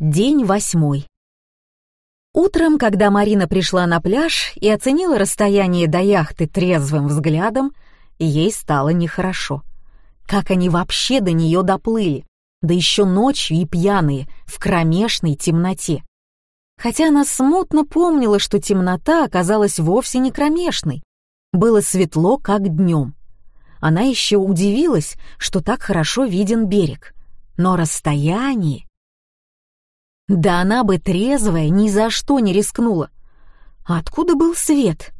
День восьмой. Утром, когда Марина пришла на пляж и оценила расстояние до яхты трезвым взглядом, ей стало нехорошо. Как они вообще до нее доплыли? Да еще ночью и пьяные, в кромешной темноте. Хотя она смутно помнила, что темнота оказалась вовсе не кромешной. Было светло, как днем. Она еще удивилась, что так хорошо виден берег. Но расстояние... Да она бы трезвая ни за что не рискнула. А откуда был свет?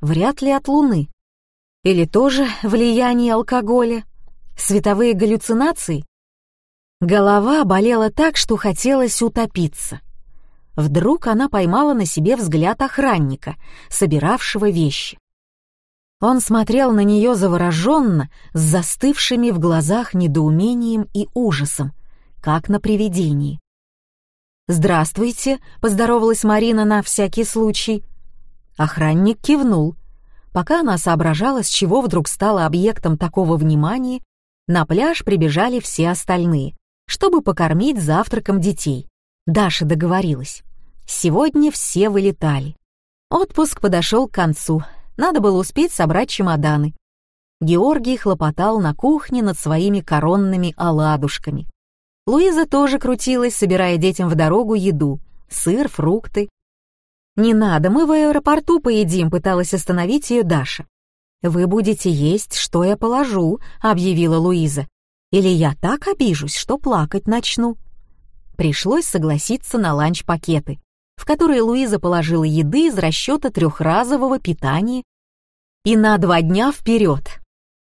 Вряд ли от луны. Или тоже влияние алкоголя? Световые галлюцинации? Голова болела так, что хотелось утопиться. Вдруг она поймала на себе взгляд охранника, собиравшего вещи. Он смотрел на нее завороженно, с застывшими в глазах недоумением и ужасом, как на привидении. «Здравствуйте», — поздоровалась Марина на всякий случай. Охранник кивнул. Пока она соображала, с чего вдруг стала объектом такого внимания, на пляж прибежали все остальные, чтобы покормить завтраком детей. Даша договорилась. Сегодня все вылетали. Отпуск подошел к концу. Надо было успеть собрать чемоданы. Георгий хлопотал на кухне над своими коронными оладушками. Луиза тоже крутилась, собирая детям в дорогу еду, сыр, фрукты. «Не надо, мы в аэропорту поедим», — пыталась остановить ее Даша. «Вы будете есть, что я положу», — объявила Луиза. «Или я так обижусь, что плакать начну». Пришлось согласиться на ланч-пакеты, в которые Луиза положила еды из расчета трехразового питания и на два дня вперед.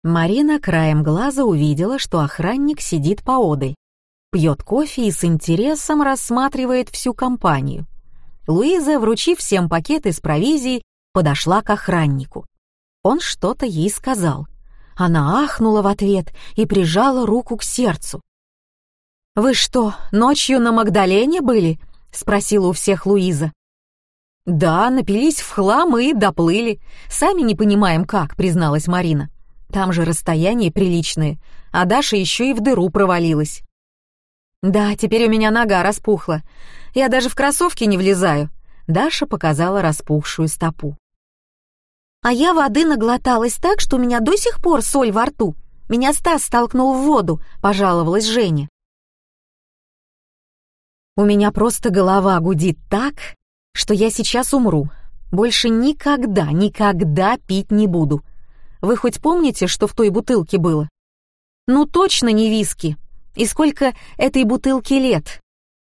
Марина краем глаза увидела, что охранник сидит поодаль пьет кофе и с интересом рассматривает всю компанию. Луиза, вручив всем пакеты с провизией, подошла к охраннику. Он что-то ей сказал. Она ахнула в ответ и прижала руку к сердцу. «Вы что, ночью на Магдалене были?» — спросила у всех Луиза. «Да, напились в хлам и доплыли. Сами не понимаем, как», — призналась Марина. «Там же расстояние приличное, а Даша еще и в дыру провалилась». «Да, теперь у меня нога распухла. Я даже в кроссовки не влезаю». Даша показала распухшую стопу. «А я воды наглоталась так, что у меня до сих пор соль во рту. Меня Стас столкнул в воду», — пожаловалась Женя. «У меня просто голова гудит так, что я сейчас умру. Больше никогда, никогда пить не буду. Вы хоть помните, что в той бутылке было? Ну точно не виски. И сколько этой бутылке лет?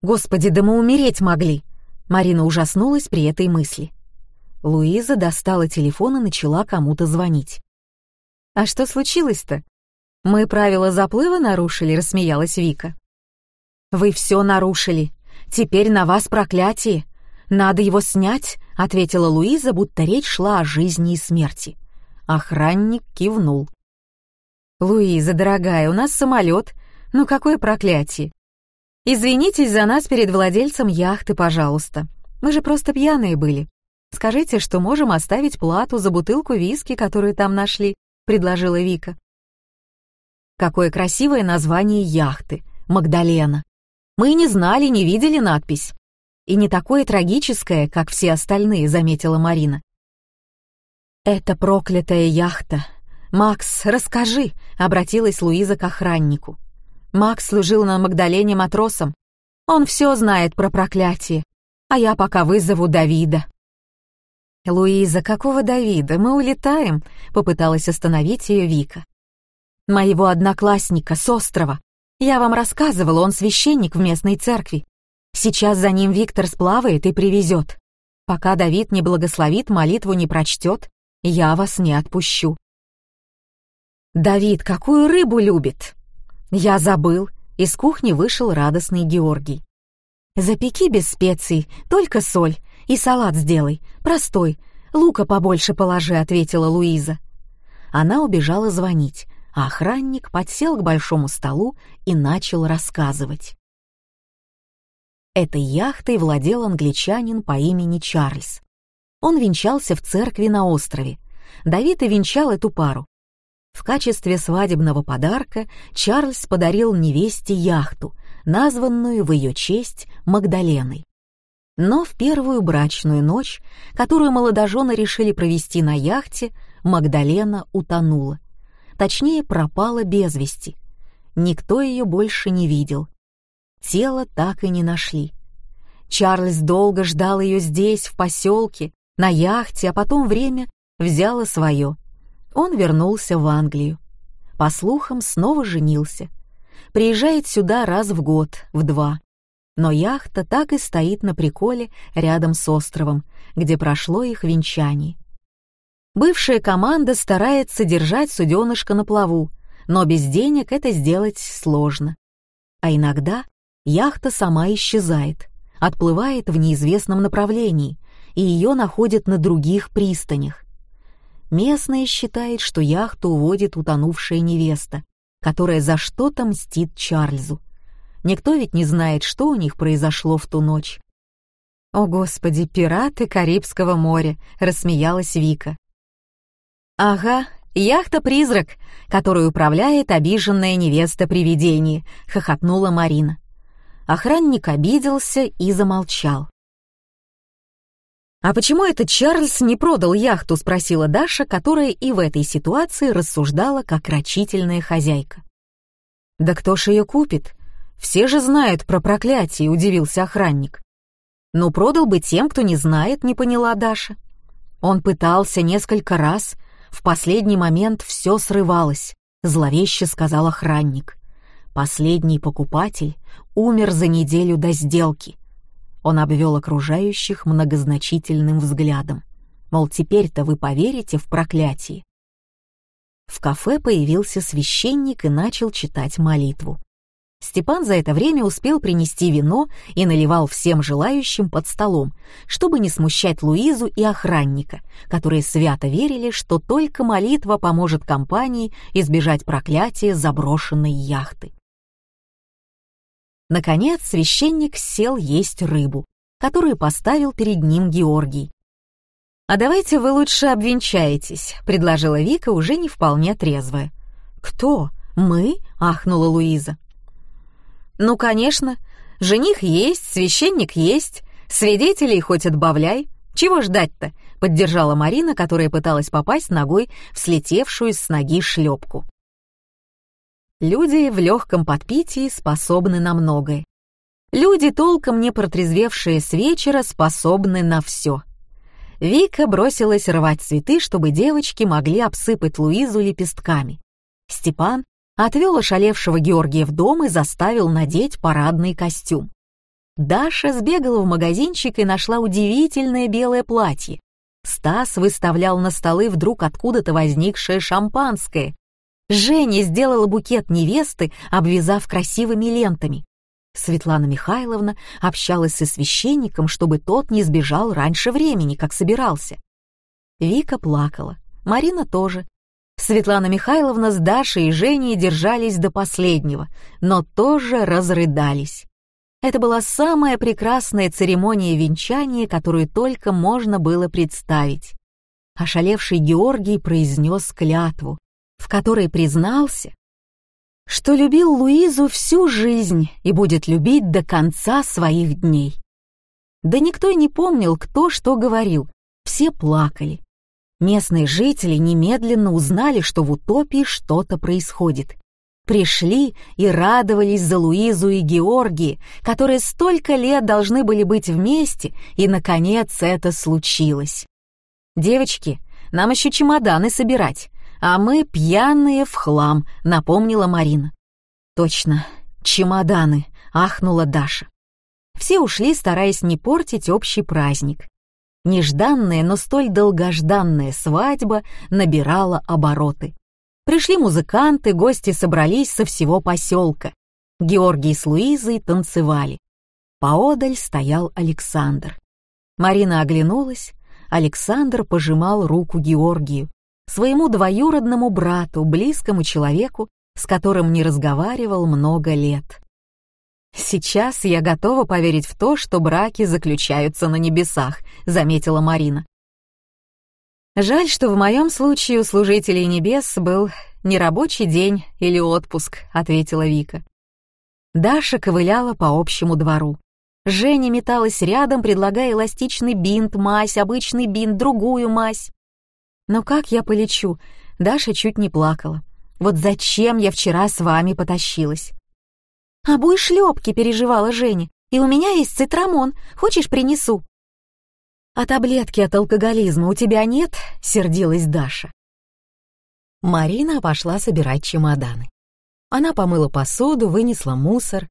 Господи, да мы умереть могли!» Марина ужаснулась при этой мысли. Луиза достала телефон и начала кому-то звонить. «А что случилось-то? Мы правила заплыва нарушили», — рассмеялась Вика. «Вы все нарушили. Теперь на вас проклятие. Надо его снять», — ответила Луиза, будто речь шла о жизни и смерти. Охранник кивнул. «Луиза, дорогая, у нас самолет, ну какое проклятие! Извинитесь за нас перед владельцем яхты, пожалуйста. Мы же просто пьяные были. Скажите, что можем оставить плату за бутылку виски, которую там нашли», — предложила Вика. Какое красивое название яхты — Магдалена. Мы не знали, не видели надпись. И не такое трагическое, как все остальные, заметила Марина. Это проклятая яхта. Макс, расскажи, обратилась Луиза к охраннику. Макс служил на Магдалене матросом. Он все знает про проклятие. А я пока вызову Давида. «Луиза, какого Давида? Мы улетаем», — попыталась остановить ее Вика. «Моего одноклассника с острова. Я вам рассказывала, он священник в местной церкви. Сейчас за ним Виктор сплавает и привезет. Пока Давид не благословит, молитву не прочтет, я вас не отпущу». «Давид какую рыбу любит?» Я забыл. Из кухни вышел радостный Георгий. Запеки без специй, только соль. И салат сделай, простой. Лука побольше положи, ответила Луиза. Она убежала звонить, а охранник подсел к большому столу и начал рассказывать. Этой яхтой владел англичанин по имени Чарльз. Он венчался в церкви на острове. Давид и венчал эту пару. В качестве свадебного подарка Чарльз подарил невесте яхту, названную в ее честь Магдаленой. Но в первую брачную ночь, которую молодожены решили провести на яхте, Магдалена утонула. Точнее, пропала без вести. Никто ее больше не видел. Тело так и не нашли. Чарльз долго ждал ее здесь, в поселке, на яхте, а потом время взяло свое. Он вернулся в Англию. По слухам, снова женился. Приезжает сюда раз в год, в два но яхта так и стоит на приколе рядом с островом, где прошло их венчание. Бывшая команда старается держать суденышко на плаву, но без денег это сделать сложно. А иногда яхта сама исчезает, отплывает в неизвестном направлении, и ее находят на других пристанях. Местные считают, что яхту уводит утонувшая невеста, которая за что-то мстит Чарльзу. Никто ведь не знает, что у них произошло в ту ночь. «О, Господи, пираты Карибского моря!» — рассмеялась Вика. «Ага, яхта-призрак, которую управляет обиженная невеста-привидение», — хохотнула Марина. Охранник обиделся и замолчал. «А почему этот Чарльз не продал яхту?» — спросила Даша, которая и в этой ситуации рассуждала как рачительная хозяйка. «Да кто ж ее купит? Все же знают про проклятие, удивился охранник. Но продал бы тем, кто не знает, не поняла Даша. Он пытался несколько раз, в последний момент все срывалось, зловеще сказал охранник. Последний покупатель умер за неделю до сделки. Он обвел окружающих многозначительным взглядом. Мол, теперь-то вы поверите в проклятие. В кафе появился священник и начал читать молитву. Степан за это время успел принести вино и наливал всем желающим под столом, чтобы не смущать Луизу и охранника, которые свято верили, что только молитва поможет компании избежать проклятия заброшенной яхты. Наконец священник сел есть рыбу, которую поставил перед ним Георгий. «А давайте вы лучше обвенчаетесь», — предложила Вика, уже не вполне трезвая. «Кто? Мы?» — ахнула Луиза. «Ну, конечно. Жених есть, священник есть, свидетелей хоть отбавляй. Чего ждать-то?» — поддержала Марина, которая пыталась попасть ногой в слетевшую с ноги шлепку. Люди в легком подпитии способны на многое. Люди, толком не протрезвевшие с вечера, способны на все. Вика бросилась рвать цветы, чтобы девочки могли обсыпать Луизу лепестками. Степан отвел ошалевшего Георгия в дом и заставил надеть парадный костюм. Даша сбегала в магазинчик и нашла удивительное белое платье. Стас выставлял на столы вдруг откуда-то возникшее шампанское. Женя сделала букет невесты, обвязав красивыми лентами. Светлана Михайловна общалась со священником, чтобы тот не сбежал раньше времени, как собирался. Вика плакала, Марина тоже, Светлана Михайловна с Дашей и Женей держались до последнего, но тоже разрыдались. Это была самая прекрасная церемония венчания, которую только можно было представить. Ошалевший Георгий произнес клятву, в которой признался, что любил Луизу всю жизнь и будет любить до конца своих дней. Да никто и не помнил, кто что говорил, все плакали. Местные жители немедленно узнали, что в утопии что-то происходит. Пришли и радовались за Луизу и Георгии, которые столько лет должны были быть вместе, и, наконец, это случилось. «Девочки, нам еще чемоданы собирать, а мы пьяные в хлам», — напомнила Марина. «Точно, чемоданы», — ахнула Даша. Все ушли, стараясь не портить общий праздник. Нежданная, но столь долгожданная свадьба набирала обороты. Пришли музыканты, гости собрались со всего поселка. Георгий с Луизой танцевали. Поодаль стоял Александр. Марина оглянулась, Александр пожимал руку Георгию, своему двоюродному брату, близкому человеку, с которым не разговаривал много лет. «Сейчас я готова поверить в то, что браки заключаются на небесах», — заметила Марина. «Жаль, что в моем случае у служителей небес был не рабочий день или отпуск», — ответила Вика. Даша ковыляла по общему двору. Женя металась рядом, предлагая эластичный бинт, мазь, обычный бинт, другую мазь. Но как я полечу? Даша чуть не плакала. Вот зачем я вчера с вами потащилась? «Обуй шлепки», — переживала Женя. «И у меня есть цитрамон. Хочешь, принесу?» «А таблетки от алкоголизма у тебя нет?» — сердилась Даша. Марина пошла собирать чемоданы. Она помыла посуду, вынесла мусор.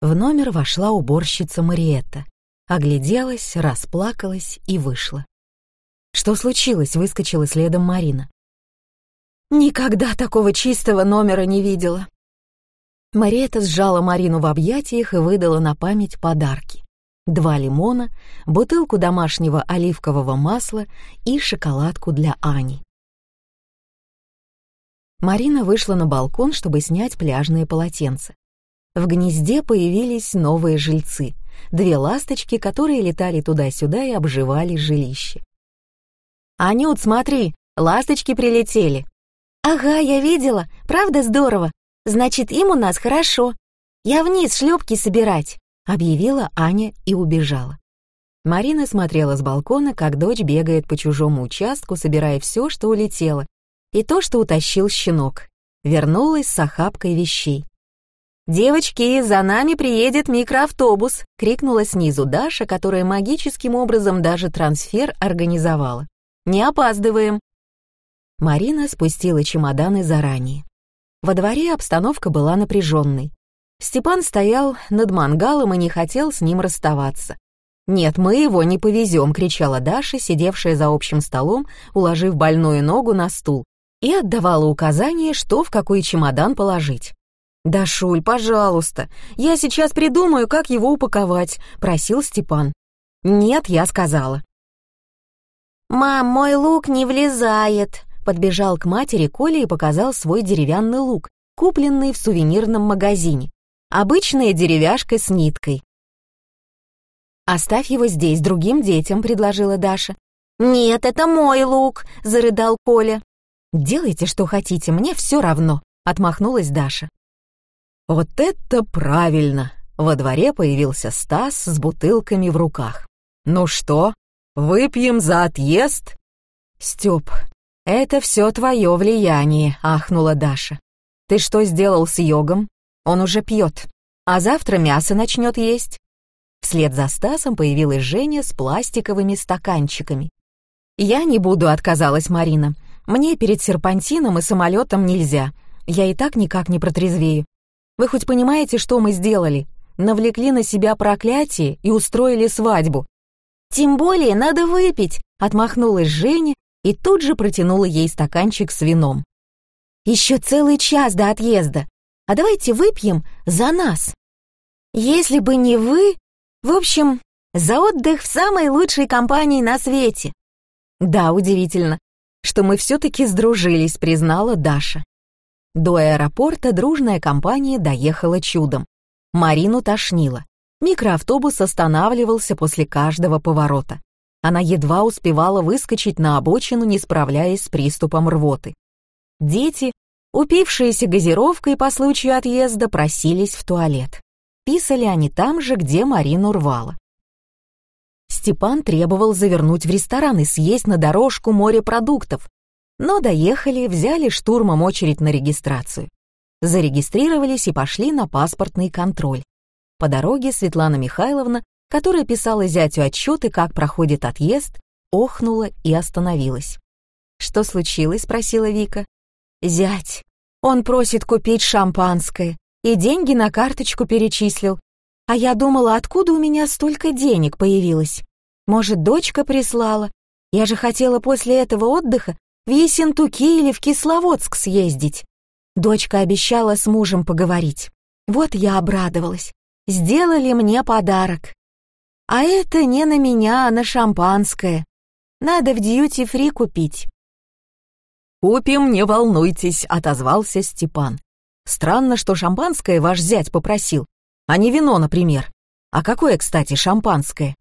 В номер вошла уборщица Мариетта. Огляделась, расплакалась и вышла. «Что случилось?» — выскочила следом Марина. «Никогда такого чистого номера не видела. Мариэта сжала Марину в объятиях и выдала на память подарки. Два лимона, бутылку домашнего оливкового масла и шоколадку для Ани. Марина вышла на балкон, чтобы снять пляжные полотенца. В гнезде появились новые жильцы, две ласточки, которые летали туда-сюда и обживали жилище. «Анют, смотри, ласточки прилетели!» «Ага, я видела, правда здорово?» Значит, им у нас хорошо. Я вниз шлепки собирать», — объявила Аня и убежала. Марина смотрела с балкона, как дочь бегает по чужому участку, собирая все, что улетело, и то, что утащил щенок. Вернулась с охапкой вещей. «Девочки, за нами приедет микроавтобус!» — крикнула снизу Даша, которая магическим образом даже трансфер организовала. «Не опаздываем!» Марина спустила чемоданы заранее. Во дворе обстановка была напряженной. Степан стоял над мангалом и не хотел с ним расставаться. «Нет, мы его не повезем», — кричала Даша, сидевшая за общим столом, уложив больную ногу на стул, и отдавала указания, что в какой чемодан положить. «Дашуль, пожалуйста, я сейчас придумаю, как его упаковать», — просил Степан. «Нет, я сказала». «Мам, мой лук не влезает», подбежал к матери Коля и показал свой деревянный лук, купленный в сувенирном магазине. Обычная деревяшка с ниткой. «Оставь его здесь другим детям», — предложила Даша. «Нет, это мой лук», — зарыдал Коля. «Делайте, что хотите, мне все равно», — отмахнулась Даша. «Вот это правильно!» Во дворе появился Стас с бутылками в руках. «Ну что, выпьем за отъезд?» «Стёп, «Это все твое влияние», — ахнула Даша. «Ты что сделал с йогом? Он уже пьет, а завтра мясо начнет есть». Вслед за Стасом появилась Женя с пластиковыми стаканчиками. «Я не буду», — отказалась Марина. «Мне перед серпантином и самолетом нельзя. Я и так никак не протрезвею. Вы хоть понимаете, что мы сделали? Навлекли на себя проклятие и устроили свадьбу». «Тем более надо выпить», — отмахнулась Женя и тут же протянула ей стаканчик с вином. «Еще целый час до отъезда, а давайте выпьем за нас. Если бы не вы, в общем, за отдых в самой лучшей компании на свете». «Да, удивительно, что мы все-таки сдружились», — признала Даша. До аэропорта дружная компания доехала чудом. Марину тошнило. Микроавтобус останавливался после каждого поворота. Она едва успевала выскочить на обочину, не справляясь с приступом рвоты. Дети, упившиеся газировкой по случаю отъезда, просились в туалет. Писали они там же, где Марину рвало. Степан требовал завернуть в ресторан и съесть на дорожку морепродуктов, но доехали, взяли штурмом очередь на регистрацию. Зарегистрировались и пошли на паспортный контроль. По дороге Светлана Михайловна которая писала зятю отчеты, как проходит отъезд, охнула и остановилась. «Что случилось?» — спросила Вика. «Зять. Он просит купить шампанское и деньги на карточку перечислил. А я думала, откуда у меня столько денег появилось? Может, дочка прислала? Я же хотела после этого отдыха в Ессентуки или в Кисловодск съездить. Дочка обещала с мужем поговорить. Вот я обрадовалась. Сделали мне подарок. А это не на меня, а на шампанское. Надо в дьюти-фри купить. «Купим, не волнуйтесь», — отозвался Степан. «Странно, что шампанское ваш зять попросил, а не вино, например. А какое, кстати, шампанское?»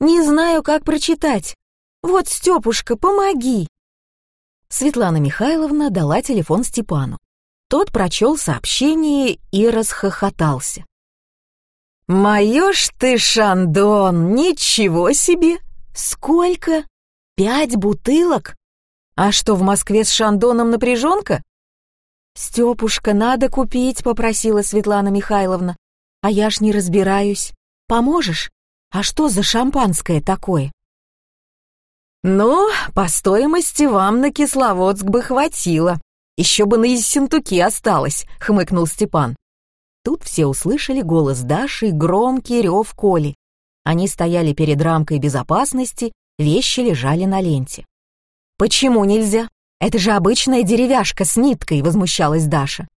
«Не знаю, как прочитать. Вот, Степушка, помоги!» Светлана Михайловна дала телефон Степану. Тот прочел сообщение и расхохотался. «Моё ж ты, Шандон, ничего себе! Сколько? Пять бутылок? А что, в Москве с Шандоном напряженка?» «Стёпушка, надо купить», — попросила Светлана Михайловна. «А я ж не разбираюсь. Поможешь? А что за шампанское такое?» «Ну, по стоимости вам на Кисловодск бы хватило. Еще бы на Ессентуки осталось», — хмыкнул Степан. Тут все услышали голос Даши и громкий рев Коли. Они стояли перед рамкой безопасности, вещи лежали на ленте. «Почему нельзя? Это же обычная деревяшка с ниткой», — возмущалась Даша.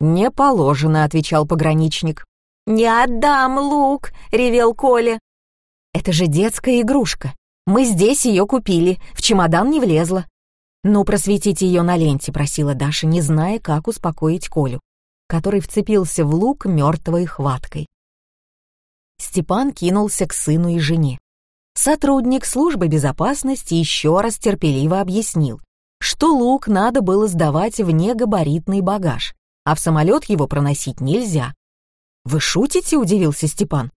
«Не положено», — отвечал пограничник. «Не отдам лук», — ревел Коля. «Это же детская игрушка. Мы здесь ее купили, в чемодан не влезла». «Ну, просветите ее на ленте», — просила Даша, не зная, как успокоить Колю, который вцепился в лук мертвой хваткой. Степан кинулся к сыну и жене. Сотрудник службы безопасности еще раз терпеливо объяснил, что лук надо было сдавать в негабаритный багаж, а в самолет его проносить нельзя. «Вы шутите?» — удивился Степан.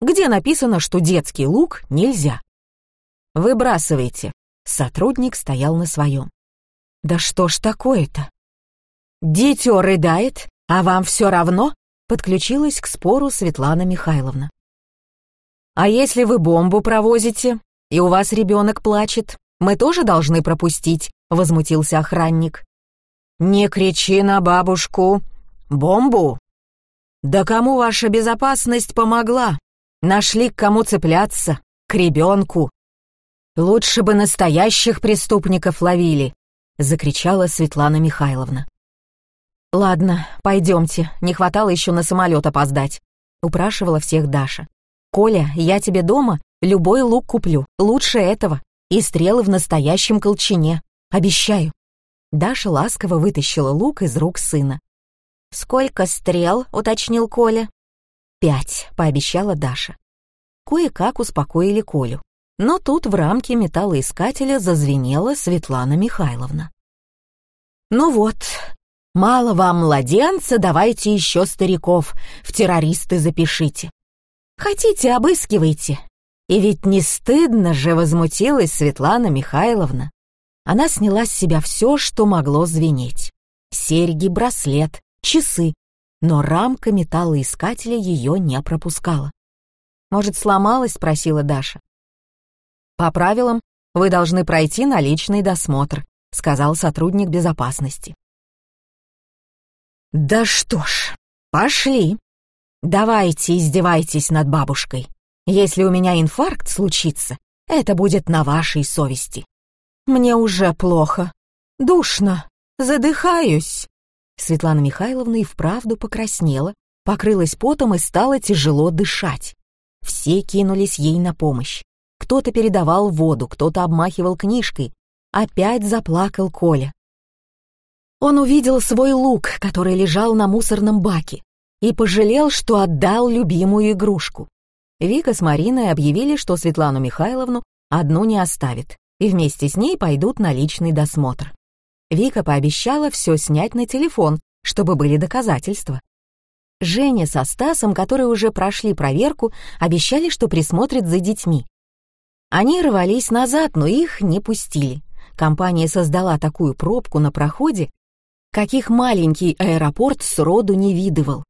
«Где написано, что детский лук нельзя?» «Выбрасывайте». Сотрудник стоял на своем. «Да что ж такое-то?» «Дитё рыдает, а вам все равно?» Подключилась к спору Светлана Михайловна. «А если вы бомбу провозите, и у вас ребенок плачет, мы тоже должны пропустить?» — возмутился охранник. «Не кричи на бабушку! Бомбу! Да кому ваша безопасность помогла? Нашли к кому цепляться, к ребенку!» «Лучше бы настоящих преступников ловили!» — закричала Светлана Михайловна. «Ладно, пойдемте, не хватало еще на самолет опоздать», — упрашивала всех Даша. «Коля, я тебе дома любой лук куплю, лучше этого, и стрелы в настоящем колчине, обещаю». Даша ласково вытащила лук из рук сына. «Сколько стрел?» — уточнил Коля. «Пять», — пообещала Даша. Кое-как успокоили Колю. Но тут в рамке металлоискателя зазвенела Светлана Михайловна. «Ну вот, мало вам младенца, давайте еще стариков, в террористы запишите. Хотите, обыскивайте. И ведь не стыдно же, возмутилась Светлана Михайловна. Она сняла с себя все, что могло звенеть. Серьги, браслет, часы. Но рамка металлоискателя ее не пропускала. «Может, сломалась?» — спросила Даша. «По правилам, вы должны пройти на личный досмотр», — сказал сотрудник безопасности. «Да что ж, пошли. Давайте издевайтесь над бабушкой. Если у меня инфаркт случится, это будет на вашей совести. Мне уже плохо, душно, задыхаюсь». Светлана Михайловна и вправду покраснела, покрылась потом и стала тяжело дышать. Все кинулись ей на помощь. Кто-то передавал воду, кто-то обмахивал книжкой. Опять заплакал Коля. Он увидел свой лук, который лежал на мусорном баке, и пожалел, что отдал любимую игрушку. Вика с Мариной объявили, что Светлану Михайловну одну не оставит, и вместе с ней пойдут на личный досмотр. Вика пообещала все снять на телефон, чтобы были доказательства. Женя со Стасом, которые уже прошли проверку, обещали, что присмотрят за детьми. Они рвались назад, но их не пустили. Компания создала такую пробку на проходе, каких маленький аэропорт сроду не видывал.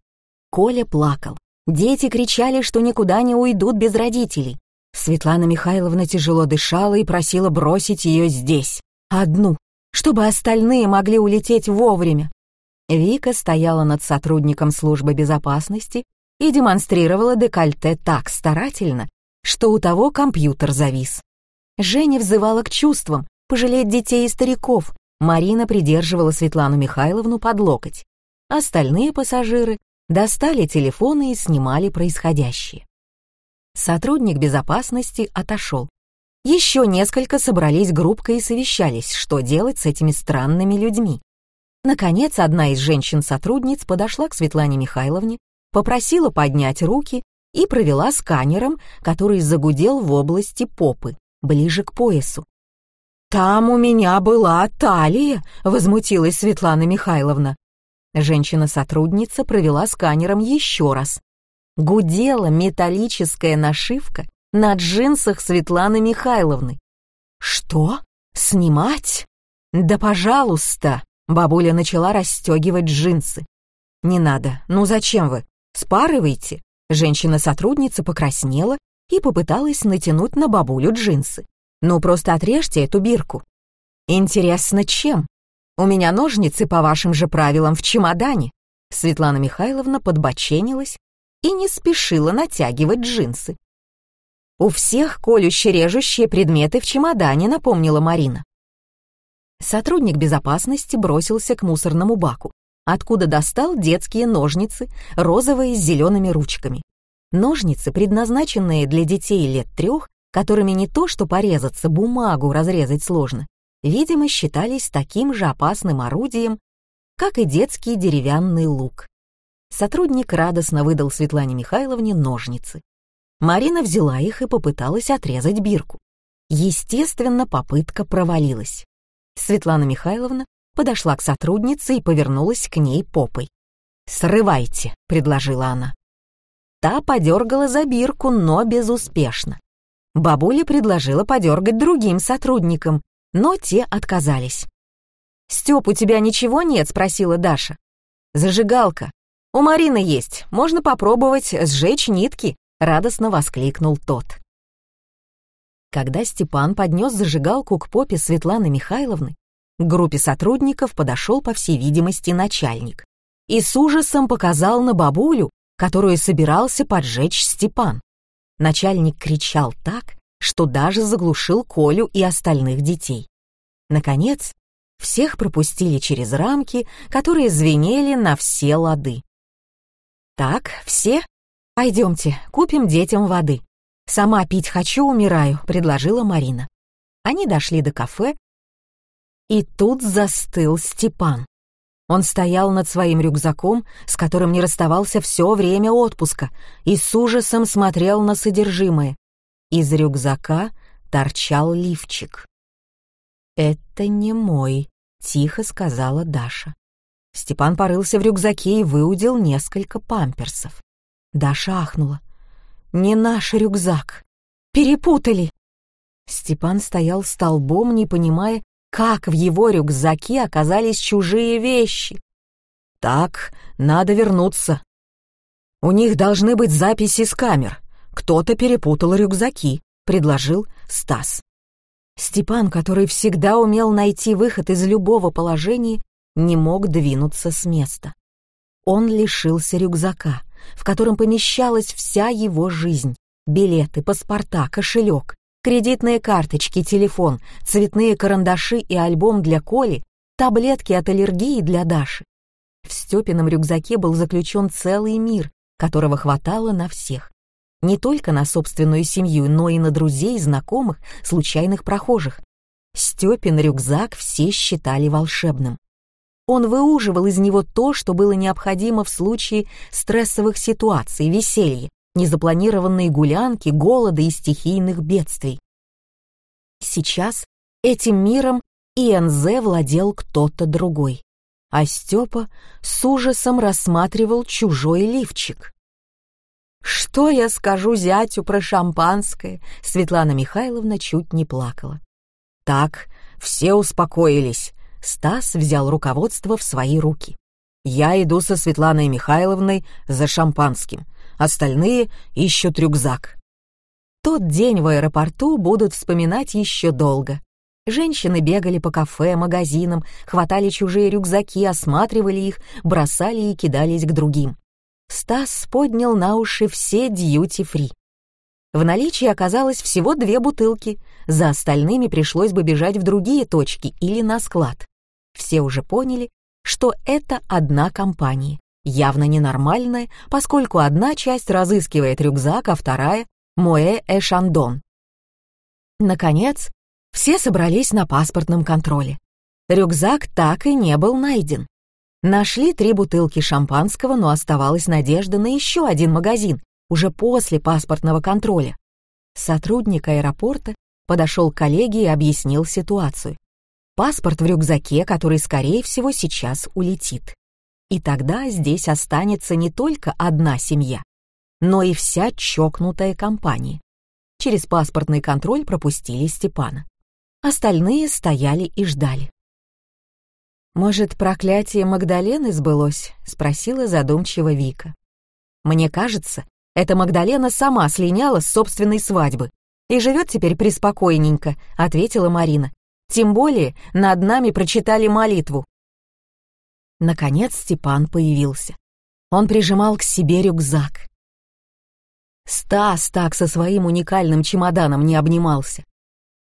Коля плакал. Дети кричали, что никуда не уйдут без родителей. Светлана Михайловна тяжело дышала и просила бросить ее здесь, одну, чтобы остальные могли улететь вовремя. Вика стояла над сотрудником службы безопасности и демонстрировала декольте так старательно, что у того компьютер завис. Женя взывала к чувствам, пожалеть детей и стариков. Марина придерживала Светлану Михайловну под локоть. Остальные пассажиры достали телефоны и снимали происходящее. Сотрудник безопасности отошел. Еще несколько собрались группкой и совещались, что делать с этими странными людьми. Наконец, одна из женщин-сотрудниц подошла к Светлане Михайловне, попросила поднять руки и провела сканером, который загудел в области попы, ближе к поясу. «Там у меня была талия», — возмутилась Светлана Михайловна. Женщина-сотрудница провела сканером еще раз. Гудела металлическая нашивка на джинсах Светланы Михайловны. «Что? Снимать? Да пожалуйста!» Бабуля начала расстегивать джинсы. «Не надо. Ну зачем вы? Спарывайте». Женщина-сотрудница покраснела и попыталась натянуть на бабулю джинсы. «Ну просто отрежьте эту бирку». «Интересно, чем? У меня ножницы по вашим же правилам в чемодане». Светлана Михайловна подбоченилась и не спешила натягивать джинсы. «У всех колюще-режущие предметы в чемодане», — напомнила Марина. Сотрудник безопасности бросился к мусорному баку, откуда достал детские ножницы, розовые с зелеными ручками. Ножницы, предназначенные для детей лет трех, которыми не то что порезаться, бумагу разрезать сложно, видимо, считались таким же опасным орудием, как и детский деревянный лук. Сотрудник радостно выдал Светлане Михайловне ножницы. Марина взяла их и попыталась отрезать бирку. Естественно, попытка провалилась. Светлана Михайловна подошла к сотруднице и повернулась к ней попой. «Срывайте», — предложила она. Та подергала за бирку, но безуспешно. Бабуля предложила подергать другим сотрудникам, но те отказались. «Стёп, у тебя ничего нет?» — спросила Даша. «Зажигалка. У Марины есть. Можно попробовать сжечь нитки», — радостно воскликнул тот. Когда Степан поднес зажигалку к попе Светланы Михайловны, к группе сотрудников подошел, по всей видимости, начальник и с ужасом показал на бабулю, которую собирался поджечь Степан. Начальник кричал так, что даже заглушил Колю и остальных детей. Наконец, всех пропустили через рамки, которые звенели на все лады. «Так, все? Пойдемте, купим детям воды. Сама пить хочу, умираю», — предложила Марина. Они дошли до кафе, и тут застыл Степан. Он стоял над своим рюкзаком, с которым не расставался все время отпуска, и с ужасом смотрел на содержимое. Из рюкзака торчал лифчик. «Это не мой», — тихо сказала Даша. Степан порылся в рюкзаке и выудил несколько памперсов. Даша ахнула. «Не наш рюкзак! Перепутали!» Степан стоял столбом, не понимая, как в его рюкзаке оказались чужие вещи. «Так, надо вернуться. У них должны быть записи с камер. Кто-то перепутал рюкзаки», — предложил Стас. Степан, который всегда умел найти выход из любого положения, не мог двинуться с места. Он лишился рюкзака, в котором помещалась вся его жизнь. Билеты, паспорта, кошелек, кредитные карточки, телефон, цветные карандаши и альбом для Коли, таблетки от аллергии для Даши. В Степином рюкзаке был заключен целый мир, которого хватало на всех. Не только на собственную семью, но и на друзей, знакомых, случайных прохожих. Степин рюкзак все считали волшебным. Он выуживал из него то, что было необходимо в случае стрессовых ситуаций, веселья, незапланированной гулянки, голода и стихийных бедствий. Сейчас этим миром ИНЗ владел кто-то другой, а Степа с ужасом рассматривал чужой лифчик. «Что я скажу зятю про шампанское?» Светлана Михайловна чуть не плакала. «Так, все успокоились». Стас взял руководство в свои руки. «Я иду со Светланой Михайловной за шампанским. Остальные ищут рюкзак». Тот день в аэропорту будут вспоминать еще долго. Женщины бегали по кафе, магазинам, хватали чужие рюкзаки, осматривали их, бросали и кидались к другим. Стас поднял на уши все дьюти-фри. В наличии оказалось всего две бутылки, за остальными пришлось бы бежать в другие точки или на склад. Все уже поняли, что это одна компания, явно ненормальная, поскольку одна часть разыскивает рюкзак, а вторая — Моэ Эшандон. Наконец, все собрались на паспортном контроле. Рюкзак так и не был найден. Нашли три бутылки шампанского, но оставалась надежда на еще один магазин, уже после паспортного контроля. Сотрудник аэропорта подошел к коллеге и объяснил ситуацию. Паспорт в рюкзаке, который, скорее всего, сейчас улетит. И тогда здесь останется не только одна семья, но и вся чокнутая компания. Через паспортный контроль пропустили Степана. Остальные стояли и ждали. «Может, проклятие Магдалены сбылось?» — спросила задумчиво Вика. «Мне кажется, эта Магдалена сама слиняла с собственной свадьбы и живет теперь преспокойненько», — ответила Марина. «Тем более над нами прочитали молитву». Наконец Степан появился. Он прижимал к себе рюкзак. Стас так со своим уникальным чемоданом не обнимался.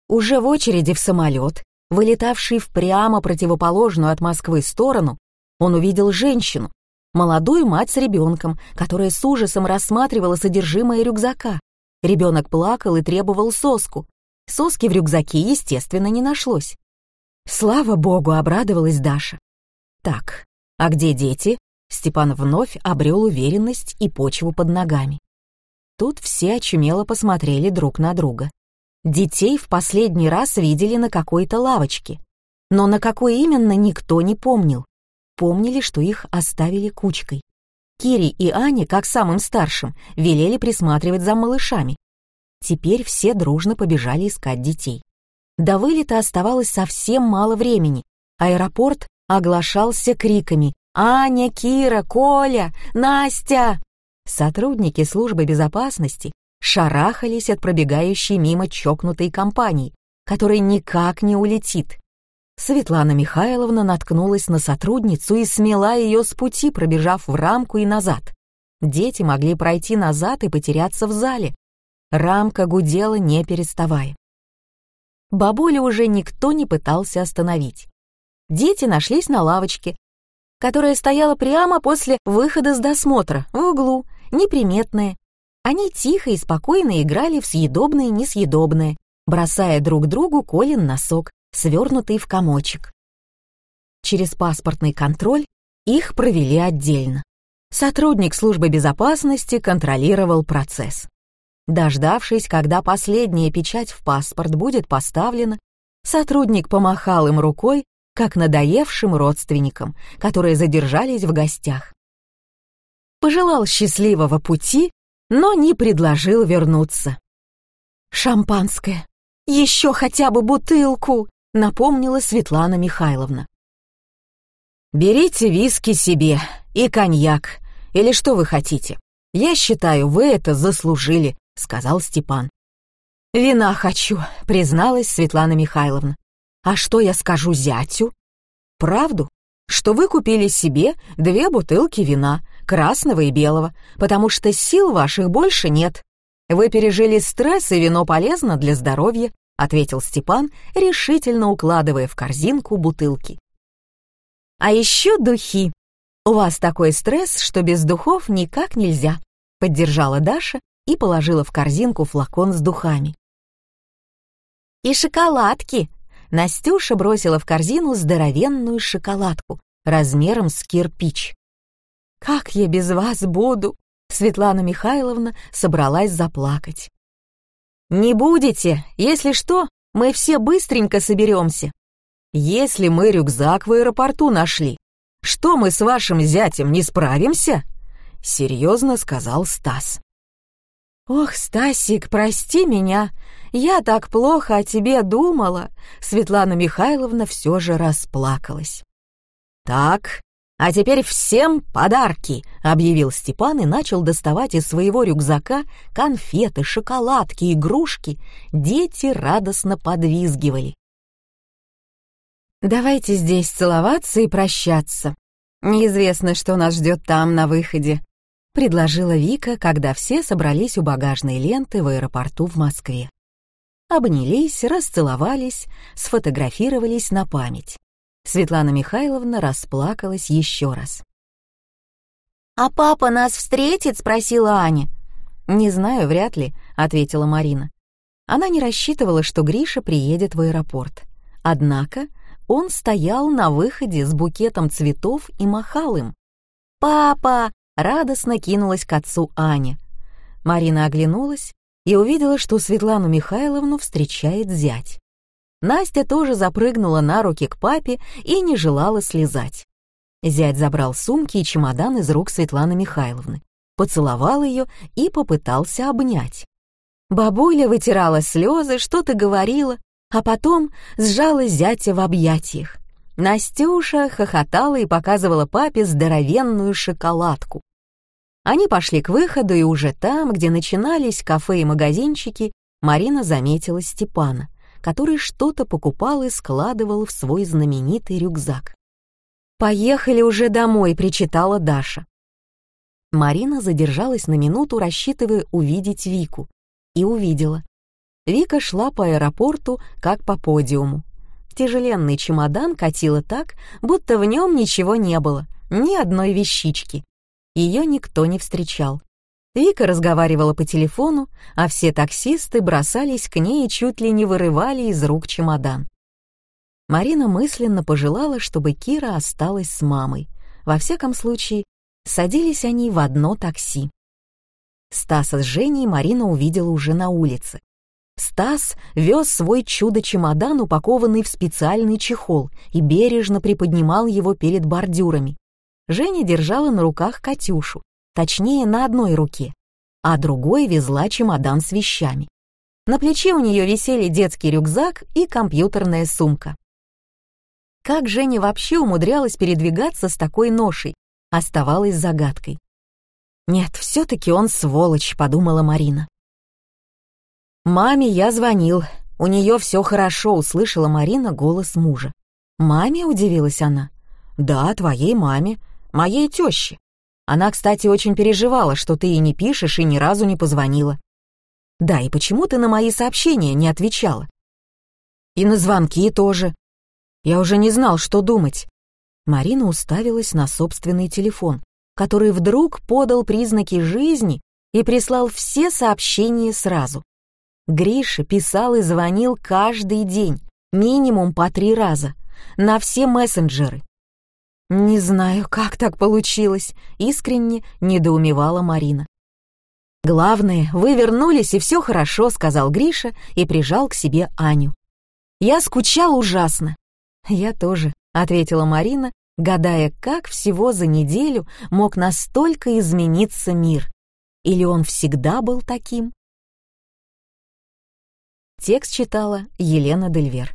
Уже в очереди в самолет, вылетавший в прямо противоположную от Москвы сторону, он увидел женщину, молодую мать с ребенком, которая с ужасом рассматривала содержимое рюкзака. Ребенок плакал и требовал соску. Соски в рюкзаке, естественно, не нашлось. Слава богу, обрадовалась Даша. Так, а где дети? Степан вновь обрел уверенность и почву под ногами. Тут все очумело посмотрели друг на друга. Детей в последний раз видели на какой-то лавочке, но на какой именно никто не помнил. Помнили, что их оставили кучкой. Кири и Ане, как самым старшим, велели присматривать за малышами. Теперь все дружно побежали искать детей. До вылета оставалось совсем мало времени. Аэропорт оглашался криками «Аня, Кира, Коля, Настя!» Сотрудники службы безопасности шарахались от пробегающей мимо чокнутой компании, которая никак не улетит. Светлана Михайловна наткнулась на сотрудницу и смела ее с пути, пробежав в рамку и назад. Дети могли пройти назад и потеряться в зале. Рамка гудела, не переставая. Бабулю уже никто не пытался остановить. Дети нашлись на лавочке, которая стояла прямо после выхода с досмотра, в углу, неприметные. Они тихо и спокойно играли в съедобное и несъедобное, бросая друг другу Колин носок, свернутый в комочек. Через паспортный контроль их провели отдельно. Сотрудник службы безопасности контролировал процесс. Дождавшись, когда последняя печать в паспорт будет поставлена, сотрудник помахал им рукой, как надоевшим родственникам, которые задержались в гостях пожелал счастливого пути, но не предложил вернуться. «Шампанское! Еще хотя бы бутылку!» — напомнила Светлана Михайловна. «Берите виски себе и коньяк, или что вы хотите. Я считаю, вы это заслужили», — сказал Степан. «Вина хочу», — призналась Светлана Михайловна. «А что я скажу зятю?» «Правду, что вы купили себе две бутылки вина, красного и белого, потому что сил ваших больше нет. Вы пережили стресс, и вино полезно для здоровья», — ответил Степан, решительно укладывая в корзинку бутылки. «А еще духи. У вас такой стресс, что без духов никак нельзя», — поддержала Даша и положила в корзинку флакон с духами. «И шоколадки!» Настюша бросила в корзину здоровенную шоколадку размером с кирпич. «Как я без вас буду?» Светлана Михайловна собралась заплакать. «Не будете, если что, мы все быстренько соберемся. Если мы рюкзак в аэропорту нашли, что мы с вашим зятем не справимся?» — серьезно сказал Стас. «Ох, Стасик, прости меня, я так плохо о тебе думала!» Светлана Михайловна все же расплакалась. «Так, «А теперь всем подарки!» — объявил Степан и начал доставать из своего рюкзака конфеты, шоколадки, игрушки. Дети радостно подвизгивали. «Давайте здесь целоваться и прощаться. Неизвестно, что нас ждет там, на выходе», — предложила Вика, когда все собрались у багажной ленты в аэропорту в Москве. Обнялись, расцеловались, сфотографировались на память. Светлана Михайловна расплакалась еще раз. «А папа нас встретит?» — спросила Аня. «Не знаю, вряд ли», — ответила Марина. Она не рассчитывала, что Гриша приедет в аэропорт. Однако он стоял на выходе с букетом цветов и махал им. «Папа!» — радостно кинулась к отцу Аня. Марина оглянулась и увидела, что Светлану Михайловну встречает зять. Настя тоже запрыгнула на руки к папе и не желала слезать. Зять забрал сумки и чемодан из рук Светланы Михайловны, поцеловал ее и попытался обнять. Бабуля вытирала слезы, что-то говорила, а потом сжала зятя в объятиях. Настюша хохотала и показывала папе здоровенную шоколадку. Они пошли к выходу, и уже там, где начинались кафе и магазинчики, Марина заметила Степана, который что-то покупал и складывал в свой знаменитый рюкзак. «Поехали уже домой», — причитала Даша. Марина задержалась на минуту, рассчитывая увидеть Вику, и увидела. Вика шла по аэропорту, как по подиуму. Тяжеленный чемодан катила так, будто в нем ничего не было, ни одной вещички. Ее никто не встречал. Вика разговаривала по телефону, а все таксисты бросались к ней и чуть ли не вырывали из рук чемодан. Марина мысленно пожелала, чтобы Кира осталась с мамой. Во всяком случае, садились они в одно такси. Стаса с Женей Марина увидела уже на улице. Стас вез свой чудо-чемодан, упакованный в специальный чехол, и бережно приподнимал его перед бордюрами. Женя держала на руках Катюшу, точнее, на одной руке, а другой везла чемодан с вещами. На плече у нее висели детский рюкзак и компьютерная сумка. Как Женя вообще умудрялась передвигаться с такой ношей, оставалось загадкой. «Нет, все-таки он сволочь», — подумала Марина. «Маме я звонил. У нее все хорошо», — услышала Марина голос мужа. «Маме?» — удивилась она. «Да, твоей маме, моей теще. Она, кстати, очень переживала, что ты ей не пишешь и ни разу не позвонила. Да, и почему ты на мои сообщения не отвечала? И на звонки тоже. Я уже не знал, что думать». Марина уставилась на собственный телефон который вдруг подал признаки жизни и прислал все сообщения сразу. Гриша писал и звонил каждый день, минимум по три раза, на все мессенджеры. «Не знаю, как так получилось», — искренне недоумевала Марина. «Главное, вы вернулись, и все хорошо», — сказал Гриша и прижал к себе Аню. «Я скучал ужасно». «Я тоже», — ответила Марина гадая, как всего за неделю мог настолько измениться мир. Или он всегда был таким? Текст читала Елена Дельвер.